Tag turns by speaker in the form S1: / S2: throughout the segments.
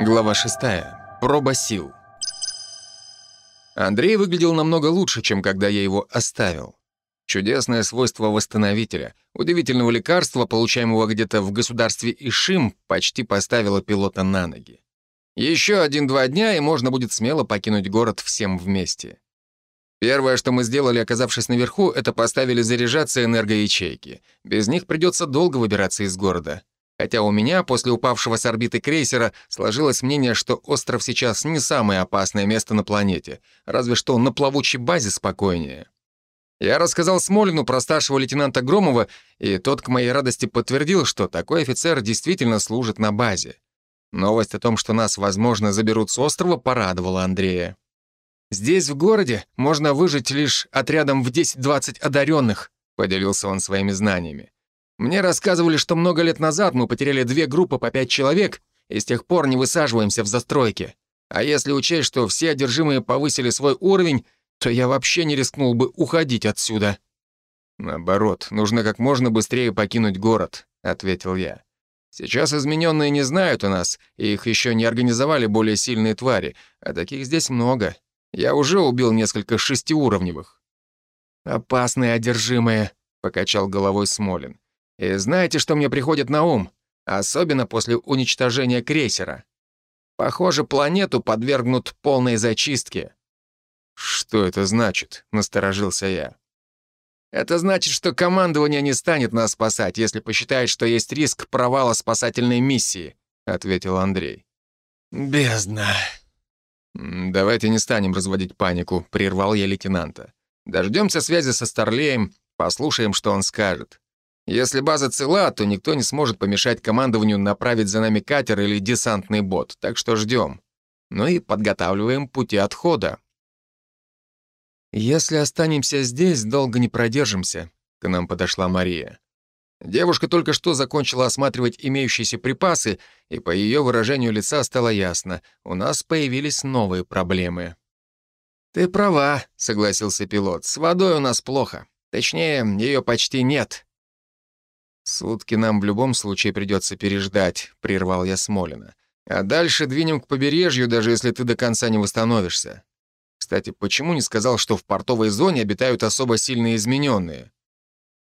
S1: Глава 6. Проба сил. Андрей выглядел намного лучше, чем когда я его оставил. Чудесное свойство восстановителя, удивительного лекарства, получаемого где-то в государстве Ишим, почти поставило пилота на ноги. Еще один-два дня, и можно будет смело покинуть город всем вместе. Первое, что мы сделали, оказавшись наверху, это поставили заряжаться энергоячейки. Без них придется долго выбираться из города. Хотя у меня после упавшего с орбиты крейсера сложилось мнение, что остров сейчас не самое опасное место на планете, разве что на плавучей базе спокойнее. Я рассказал Смолину про старшего лейтенанта Громова, и тот, к моей радости, подтвердил, что такой офицер действительно служит на базе. Новость о том, что нас, возможно, заберут с острова, порадовала Андрея. «Здесь, в городе, можно выжить лишь отрядом в 10-20 одаренных», — поделился он своими знаниями. Мне рассказывали, что много лет назад мы потеряли две группы по пять человек и с тех пор не высаживаемся в застройке. А если учесть, что все одержимые повысили свой уровень, то я вообще не рискнул бы уходить отсюда». «Наоборот, нужно как можно быстрее покинуть город», — ответил я. «Сейчас измененные не знают о нас, и их еще не организовали более сильные твари, а таких здесь много. Я уже убил несколько шестиуровневых». «Опасные одержимые», — покачал головой Смолин. И знаете, что мне приходит на ум? Особенно после уничтожения крейсера. Похоже, планету подвергнут полной зачистке. «Что это значит?» — насторожился я. «Это значит, что командование не станет нас спасать, если посчитает, что есть риск провала спасательной миссии», — ответил Андрей. «Бездна». «Давайте не станем разводить панику», — прервал я лейтенанта. «Дождемся связи со Старлеем, послушаем, что он скажет. Если база цела, то никто не сможет помешать командованию направить за нами катер или десантный бот, так что ждем. Ну и подготавливаем пути отхода. «Если останемся здесь, долго не продержимся», — к нам подошла Мария. Девушка только что закончила осматривать имеющиеся припасы, и по ее выражению лица стало ясно, у нас появились новые проблемы. «Ты права», — согласился пилот, — «с водой у нас плохо. Точнее, ее почти нет. «Сутки нам в любом случае придется переждать», — прервал я Смолина. «А дальше двинем к побережью, даже если ты до конца не восстановишься. Кстати, почему не сказал, что в портовой зоне обитают особо сильные измененные?»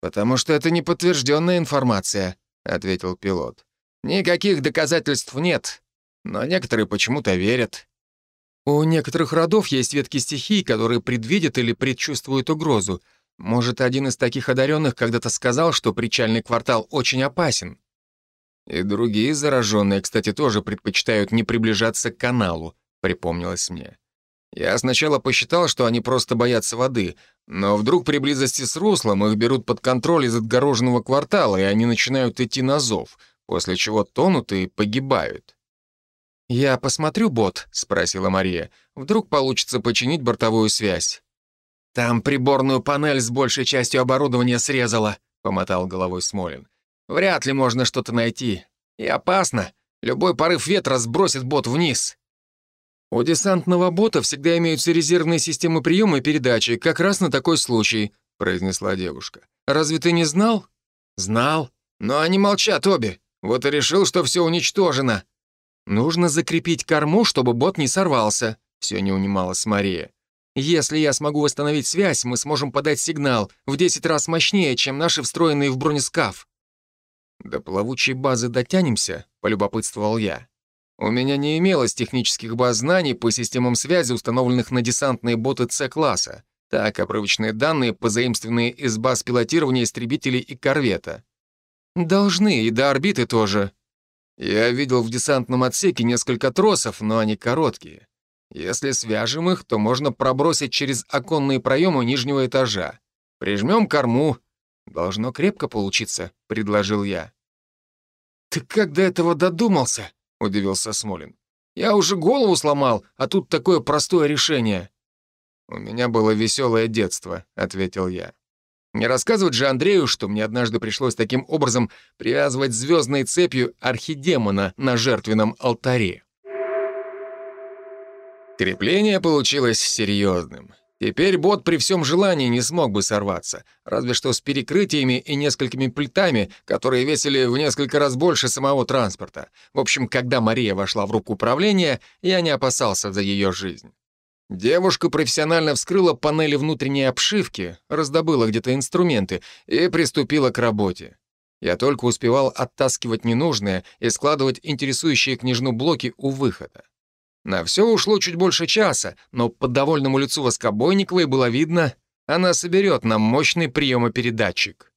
S1: «Потому что это неподтвержденная информация», — ответил пилот. «Никаких доказательств нет, но некоторые почему-то верят». «У некоторых родов есть ветки стихий, которые предвидят или предчувствуют угрозу, может, один из таких одаренных когда-то сказал, что причальный квартал очень опасен. И другие зараженные, кстати, тоже предпочитают не приближаться к каналу, припомнилось мне. Я сначала посчитал, что они просто боятся воды, но вдруг при близости с руслом их берут под контроль из отгороженного квартала, и они начинают идти на зов, после чего тонут и погибают. «Я посмотрю бот», — спросила Мария. «Вдруг получится починить бортовую связь». «Там приборную панель с большей частью оборудования срезала», — помотал головой Смолин. «Вряд ли можно что-то найти. И опасно. Любой порыв ветра сбросит бот вниз». «У десантного бота всегда имеются резервные системы приема и передачи, как раз на такой случай», — произнесла девушка. «Разве ты не знал?» «Знал. Но они молчат обе. Вот и решил, что все уничтожено». «Нужно закрепить корму, чтобы бот не сорвался», — все не унималась Мария. Если я смогу восстановить связь, мы сможем подать сигнал в 10 раз мощнее, чем наши встроенные в бронескаф». «До плавучей базы дотянемся?» — полюбопытствовал я. У меня не имелось технических баз знаний по системам связи, установленных на десантные боты С-класса. Так, обрывочные данные, позаимствованные из баз пилотирования истребителей и корвета. Должны, и до орбиты тоже. Я видел в десантном отсеке несколько тросов, но они короткие. Если свяжем их, то можно пробросить через оконные проемы нижнего этажа. Прижмем корму. Должно крепко получиться, предложил я. Ты как до этого додумался? удивился Смолин. Я уже голову сломал, а тут такое простое решение. У меня было веселое детство, ответил я. Не рассказывать же Андрею, что мне однажды пришлось таким образом привязывать звездной цепью архидемона на жертвенном алтаре. Крепление получилось серьезным. Теперь бот при всем желании не смог бы сорваться, разве что с перекрытиями и несколькими плитами, которые весили в несколько раз больше самого транспорта. В общем, когда Мария вошла в руку управления, я не опасался за ее жизнь. Девушка профессионально вскрыла панели внутренней обшивки, раздобыла где-то инструменты и приступила к работе. Я только успевал оттаскивать ненужные и складывать интересующие княжну блоки у выхода. На все ушло чуть больше часа, но по довольному лицу Воскобойниковой было видно, она соберет нам мощный приемопередатчик.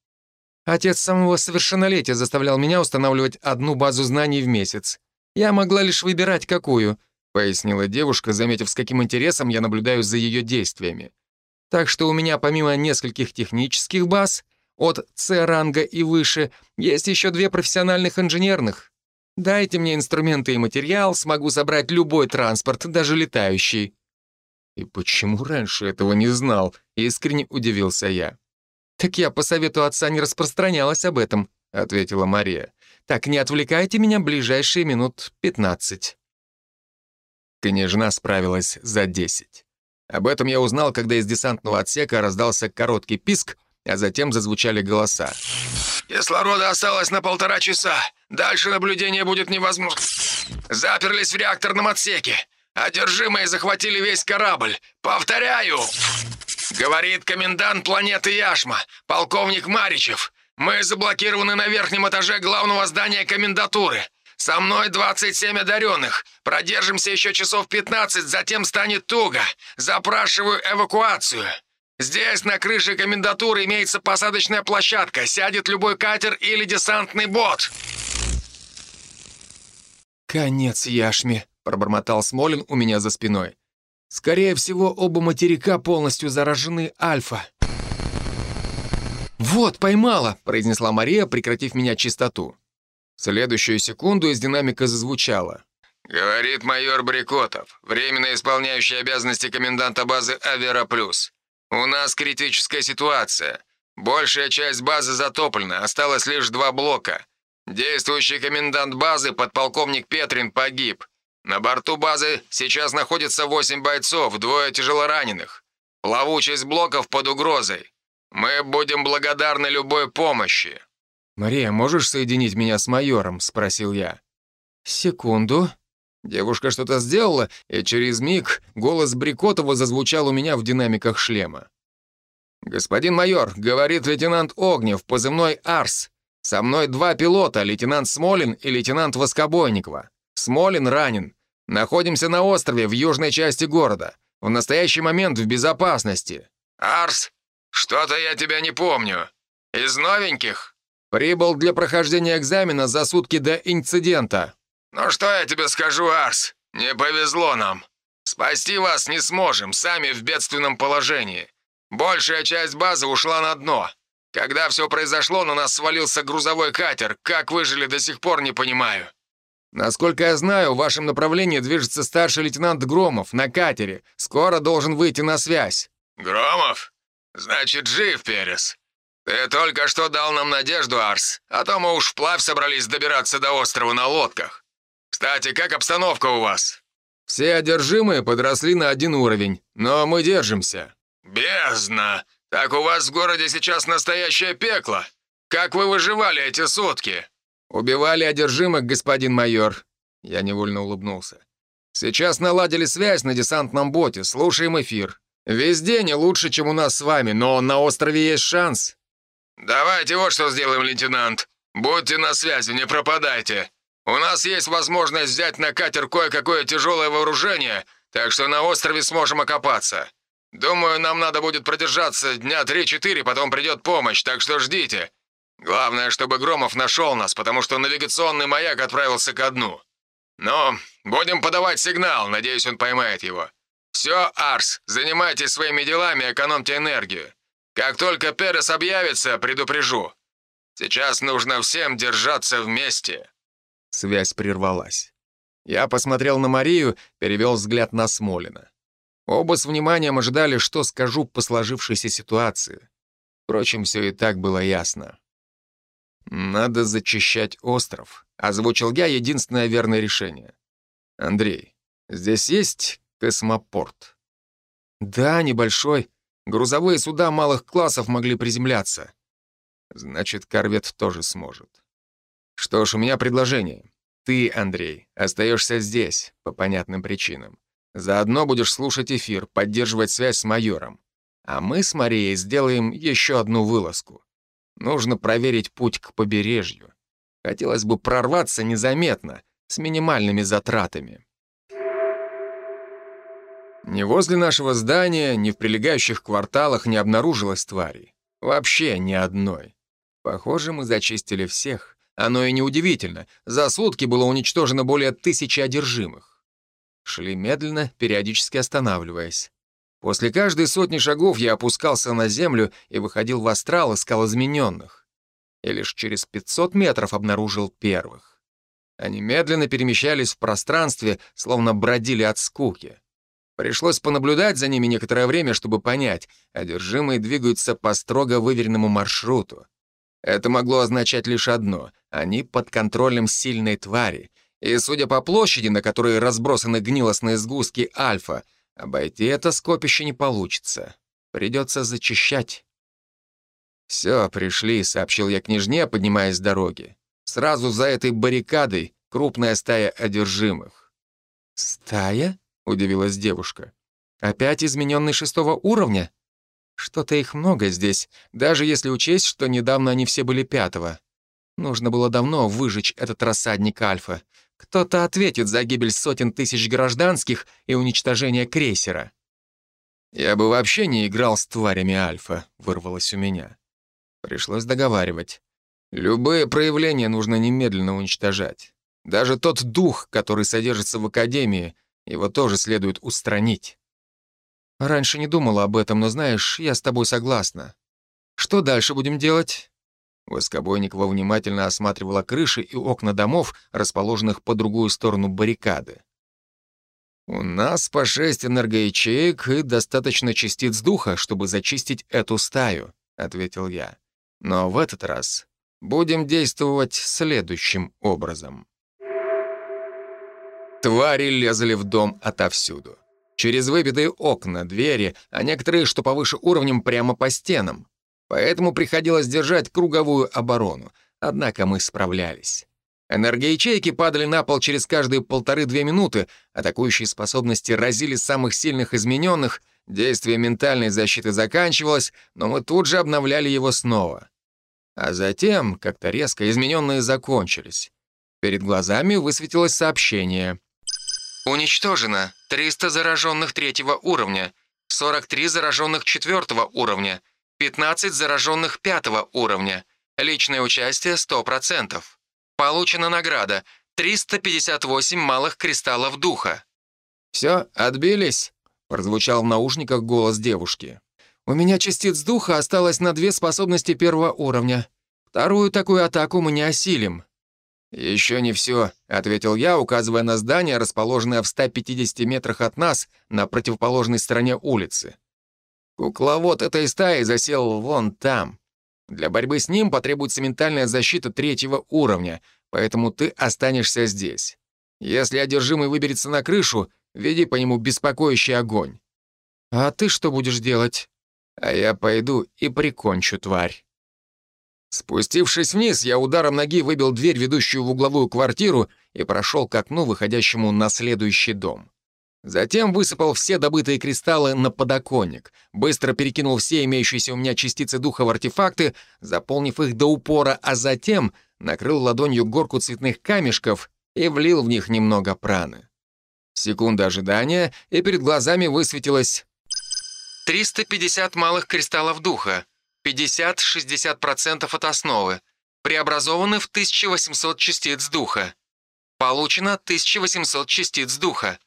S1: Отец самого совершеннолетия заставлял меня устанавливать одну базу знаний в месяц. Я могла лишь выбирать, какую, пояснила девушка, заметив, с каким интересом я наблюдаю за ее действиями. Так что у меня помимо нескольких технических баз, от С-ранга и выше, есть еще две профессиональных инженерных. Дайте мне инструменты и материал, смогу собрать любой транспорт, даже летающий». «И почему раньше этого не знал?» — искренне удивился я. «Так я по совету отца не распространялась об этом», — ответила Мария. «Так не отвлекайте меня ближайшие минут пятнадцать». Княжна справилась за десять. Об этом я узнал, когда из десантного отсека раздался короткий писк, а затем зазвучали голоса.
S2: «Кислорода осталось на полтора часа. Дальше наблюдение будет невозможно. Заперлись в реакторном отсеке. Одержимые захватили весь корабль. Повторяю!» Говорит комендант планеты Яшма, полковник Маричев. Мы заблокированы на верхнем этаже главного здания комендатуры. Со мной 27 одаренных. Продержимся еще часов 15, затем станет туго. Запрашиваю эвакуацию. Здесь на крыше комендатуры имеется посадочная площадка. Сядет любой катер или десантный бот.
S1: «Конец яшме», — пробормотал Смолин у меня за спиной. «Скорее всего, оба материка полностью заражены альфа». «Вот, поймала!» — произнесла Мария, прекратив меня чистоту. Следующую секунду из динамика зазвучало.
S2: «Говорит майор Брикотов, временно исполняющий обязанности коменданта базы «Авера Плюс». «У нас критическая ситуация. Большая часть базы затоплена, осталось лишь два блока. Действующий комендант базы, подполковник Петрин, погиб. На борту базы сейчас находится восемь бойцов, двое тяжелораненых. Плавучесть блоков под угрозой. Мы будем благодарны любой помощи».
S1: «Мария, можешь соединить меня с майором?» — спросил я. «Секунду», Девушка что-то сделала, и через миг голос Брикотова зазвучал у меня в динамиках шлема. «Господин майор, — говорит лейтенант Огнев, позывной «Арс». Со мной два пилота, лейтенант Смолин и лейтенант Воскобойникова. Смолин ранен. Находимся на острове в южной части города. В настоящий момент в безопасности».
S2: «Арс, что-то я тебя не помню. Из новеньких?»
S1: «Прибыл для прохождения экзамена за сутки до инцидента».
S2: «Ну что я тебе скажу, Арс? Не повезло нам. Спасти вас не сможем, сами в бедственном положении. Большая часть базы ушла на дно. Когда все произошло, на нас свалился грузовой катер. Как выжили, до сих пор не понимаю».
S1: «Насколько я знаю, в вашем направлении движется старший лейтенант Громов на катере. Скоро должен выйти на связь».
S2: «Громов? Значит, жив, Перес. Ты только что дал нам надежду, Арс, а то мы уж вплавь собрались добираться до острова на лодках. Кстати, как обстановка у вас?»
S1: «Все одержимые подросли на один уровень, но мы держимся».
S2: «Бездна! Так у вас в городе сейчас настоящее пекло! Как вы выживали эти сутки?»
S1: «Убивали одержимых, господин майор». Я невольно улыбнулся. «Сейчас наладили связь на десантном боте, слушаем эфир. Везде не лучше, чем у нас с вами, но на острове есть шанс».
S2: «Давайте вот что сделаем, лейтенант. Будьте на связи, не пропадайте. У нас есть возможность взять на катер кое-какое тяжелое вооружение, так что на острове сможем окопаться. Думаю, нам надо будет продержаться дня 3-4, потом придет помощь, так что ждите. Главное, чтобы Громов нашел нас, потому что навигационный маяк отправился ко дну. Но будем подавать сигнал, надеюсь, он поймает его. Все, Арс, занимайтесь своими делами, экономьте энергию. Как только Перес объявится, предупрежу. Сейчас нужно всем держаться вместе.
S1: Связь прервалась. Я посмотрел на Марию, перевел взгляд на Смолина. Оба с вниманием ожидали, что скажу по сложившейся ситуации. Впрочем, все и так было ясно. «Надо зачищать остров», — озвучил я единственное верное решение. «Андрей, здесь есть космопорт?» Да, небольшой. Грузовые суда малых классов могли приземляться. Значит, корвет тоже сможет. Что ж, у меня предложение. Ты, Андрей, остаешься здесь, по понятным причинам. Заодно будешь слушать эфир, поддерживать связь с майором. А мы с Марией сделаем еще одну вылазку. Нужно проверить путь к побережью. Хотелось бы прорваться незаметно, с минимальными затратами. Ни возле нашего здания, ни в прилегающих кварталах не обнаружилось тварей. Вообще ни одной. Похоже, мы зачистили всех. Оно и неудивительно. За сутки было уничтожено более тысячи одержимых. Шли медленно, периодически останавливаясь. После каждой сотни шагов я опускался на землю и выходил в астрал, искал измененных. И лишь через 500 метров обнаружил первых. Они медленно перемещались в пространстве, словно бродили от скуки. Пришлось понаблюдать за ними некоторое время, чтобы понять, одержимые двигаются по строго выверенному маршруту. Это могло означать лишь одно — они под контролем сильной твари, и, судя по площади, на которой разбросаны гнилостные сгустки альфа, обойти это скопище не получится. Придется зачищать. «Все, пришли», — сообщил я княжне, поднимаясь с дороги. Сразу за этой баррикадой крупная стая одержимых. «Стая?» — удивилась девушка. «Опять измененный шестого уровня? Что-то их много здесь, даже если учесть, что недавно они все были пятого. Нужно было давно выжечь этот рассадник Альфа. Кто-то ответит за гибель сотен тысяч гражданских и уничтожение крейсера». «Я бы вообще не играл с тварями Альфа», — вырвалось у меня. Пришлось договаривать. Любые проявления нужно немедленно уничтожать. Даже тот дух, который содержится в Академии — его тоже следует устранить. Раньше не думала об этом, но знаешь, я с тобой согласна. Что дальше будем делать? Воскобойникова внимательно осматривала крыши и окна домов, расположенных по другую сторону баррикады. «У нас по шесть энергоячеек и достаточно частиц духа, чтобы зачистить эту стаю», — ответил я. «Но в этот раз будем действовать следующим образом». Твари лезли в дом отовсюду. Через выбитые окна, двери, а некоторые, что повыше уровнем, прямо по стенам. Поэтому приходилось держать круговую оборону. Однако мы справлялись. Энергоячейки падали на пол через каждые полторы-две минуты, атакующие способности разили самых сильных измененных, действие ментальной защиты заканчивалось, но мы тут же обновляли его снова. А затем, как-то резко, измененные закончились. Перед глазами высветилось сообщение. Уничтожено 300 зараженных третьего уровня, 43 зараженных четвертого уровня, 15 зараженных пятого уровня. Личное участие 100%. Получена награда 358 малых кристаллов духа. «Все, отбились?» — прозвучал в наушниках голос девушки. «У меня частиц духа осталось на две способности первого уровня. Вторую такую атаку мы не осилим. «Еще не все», — ответил я, указывая на здание, расположенное в 150 метрах от нас на противоположной стороне улицы. Кукловод этой стаи засел вон там. Для борьбы с ним потребуется ментальная защита третьего уровня, поэтому ты останешься здесь. Если одержимый выберется на крышу, веди по нему беспокоящий огонь. А ты что будешь делать? А я пойду и прикончу тварь. Спустившись вниз, я ударом ноги выбил дверь, ведущую в угловую квартиру, и прошел к окну, выходящему на следующий дом. Затем высыпал все добытые кристаллы на подоконник, быстро перекинул все имеющиеся у меня частицы духа в артефакты, заполнив их до упора, а затем накрыл ладонью горку цветных камешков и влил в них немного праны. Секунда ожидания, и перед глазами высветилось 350 малых кристаллов духа. 50-60% от основы, преобразованы в 1800 частиц духа. Получено 1800 частиц духа.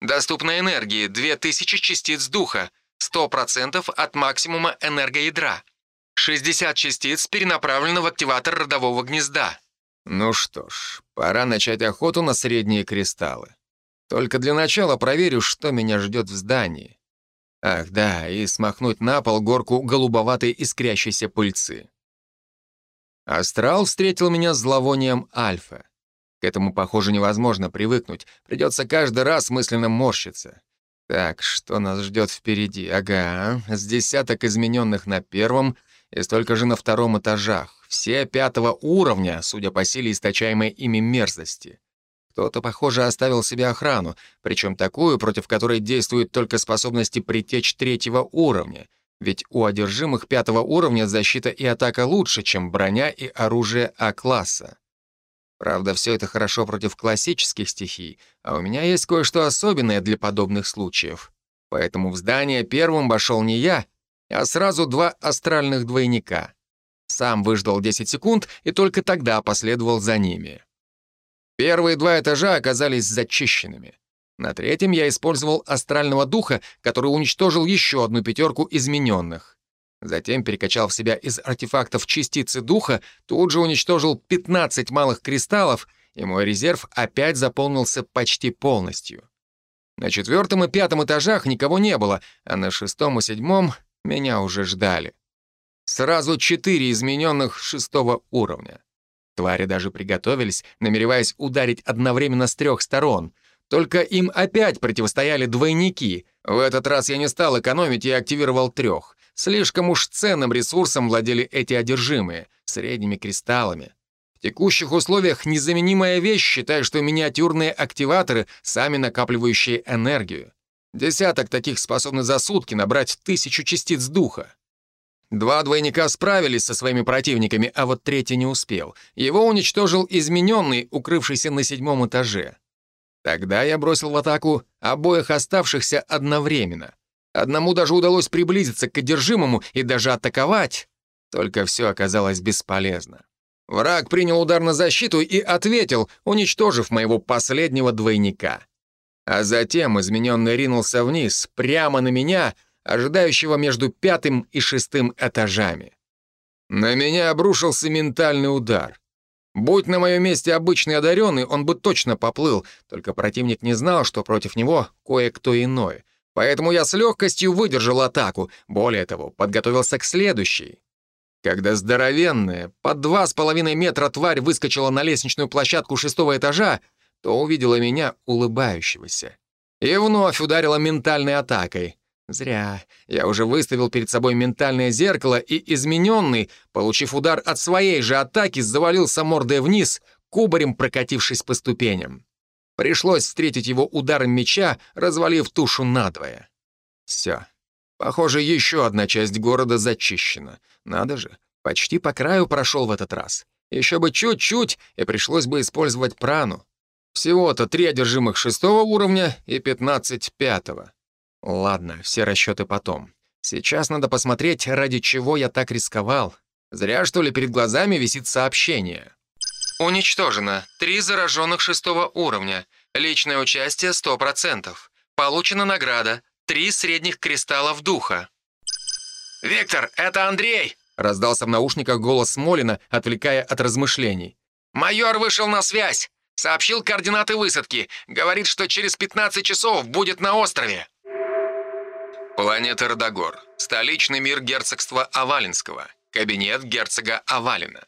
S1: Доступной энергии 2000 частиц духа, 100% от максимума энергоядра. 60 частиц перенаправлено в активатор родового гнезда. Ну что ж, пора начать охоту на средние кристаллы. Только для начала проверю, что меня ждет в здании. Ах, да, и смахнуть на пол горку голубоватой искрящейся пыльцы. Астрал встретил меня зловонием альфа. К этому, похоже, невозможно привыкнуть. Придется каждый раз мысленно морщиться. Так, что нас ждет впереди? Ага, с десяток измененных на первом и столько же на втором этажах. Все пятого уровня, судя по силе источаемой ими мерзости. Кто-то, похоже, оставил себе охрану, причем такую, против которой действуют только способности притечь третьего уровня, ведь у одержимых пятого уровня защита и атака лучше, чем броня и оружие А-класса. Правда, все это хорошо против классических стихий, а у меня есть кое-что особенное для подобных случаев. Поэтому в здание первым вошел не я, а сразу два астральных двойника. Сам выждал 10 секунд и только тогда последовал за ними. Первые два этажа оказались зачищенными. На третьем я использовал астрального духа, который уничтожил еще одну пятерку измененных. Затем перекачал в себя из артефактов частицы духа, тут же уничтожил 15 малых кристаллов, и мой резерв опять заполнился почти полностью. На четвертом и пятом этажах никого не было, а на шестом и седьмом меня уже ждали. Сразу четыре измененных шестого уровня. Твари даже приготовились, намереваясь ударить одновременно с трех сторон. Только им опять противостояли двойники. В этот раз я не стал экономить и активировал трех. Слишком уж ценным ресурсом владели эти одержимые, средними кристаллами. В текущих условиях незаменимая вещь, считая, что миниатюрные активаторы, сами накапливающие энергию. Десяток таких способны за сутки набрать тысячу частиц духа. Два двойника справились со своими противниками, а вот третий не успел. Его уничтожил измененный, укрывшийся на седьмом этаже. Тогда я бросил в атаку обоих оставшихся одновременно. Одному даже удалось приблизиться к одержимому и даже атаковать. Только все оказалось бесполезно. Враг принял удар на защиту и ответил, уничтожив моего последнего двойника. А затем измененный ринулся вниз, прямо на меня, ожидающего между пятым и шестым этажами. На меня обрушился ментальный удар. Будь на моем месте обычный одаренный, он бы точно поплыл, только противник не знал, что против него кое-кто иной. Поэтому я с легкостью выдержал атаку, более того, подготовился к следующей. Когда здоровенная, под два с половиной метра тварь выскочила на лестничную площадку шестого этажа, то увидела меня улыбающегося. И вновь ударила ментальной атакой. Зря. Я уже выставил перед собой ментальное зеркало, и измененный, получив удар от своей же атаки, завалился мордой вниз, кубарем прокатившись по ступеням. Пришлось встретить его ударом меча, развалив тушу надвое. Все. Похоже, еще одна часть города зачищена. Надо же, почти по краю прошел в этот раз. Еще бы чуть-чуть, и пришлось бы использовать прану. Всего-то три одержимых шестого уровня и пятнадцать пятого. Ладно, все расчеты потом. Сейчас надо посмотреть, ради чего я так рисковал. Зря, что ли, перед глазами висит сообщение. Уничтожено. Три зараженных шестого уровня. Личное участие 100%. Получена награда. Три средних кристаллов духа.
S2: «Виктор, это Андрей!»
S1: Раздался в наушниках голос Смолина, отвлекая от размышлений.
S2: «Майор вышел на связь. Сообщил координаты высадки. Говорит, что через 15 часов будет на острове». Планета Родогор. Столичный мир герцогства Авалинского. Кабинет герцога Авалина.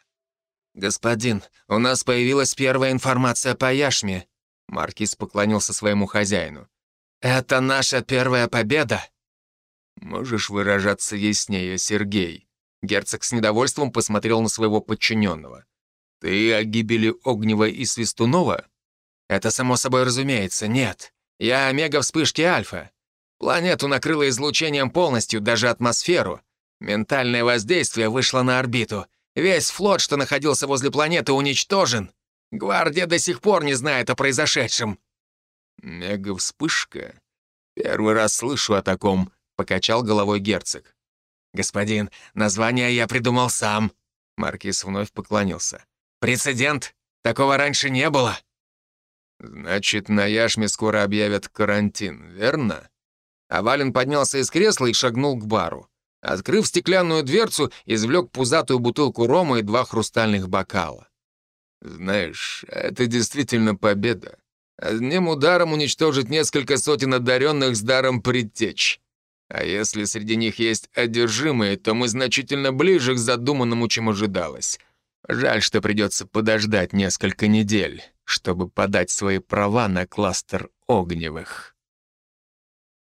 S1: «Господин, у нас появилась первая информация по Яшме». Маркиз поклонился своему хозяину. «Это наша первая победа?» «Можешь выражаться яснее, Сергей?» Герцог с недовольством посмотрел на своего подчиненного. «Ты о гибели Огнева и Свистунова?» «Это само собой разумеется, нет. Я омега вспышки Альфа. Планету накрыло излучением полностью, даже атмосферу. Ментальное воздействие вышло на орбиту. Весь флот, что находился возле планеты, уничтожен. Гвардия до сих пор не знает о произошедшем». «Мега-вспышка? Первый раз слышу о таком», — покачал головой герцог. «Господин, название я придумал сам». Маркиз вновь поклонился. «Прецедент? Такого раньше не было». «Значит, на Яшме скоро объявят карантин, верно?» Авалин поднялся из кресла и шагнул к бару. Открыв стеклянную дверцу, извлек пузатую бутылку рома и два хрустальных бокала. «Знаешь, это действительно победа. Одним ударом уничтожить несколько сотен одаренных с даром предтечь. А если среди них есть одержимые, то мы значительно ближе к задуманному, чем ожидалось. Жаль, что придется подождать несколько недель, чтобы подать свои права на кластер огневых».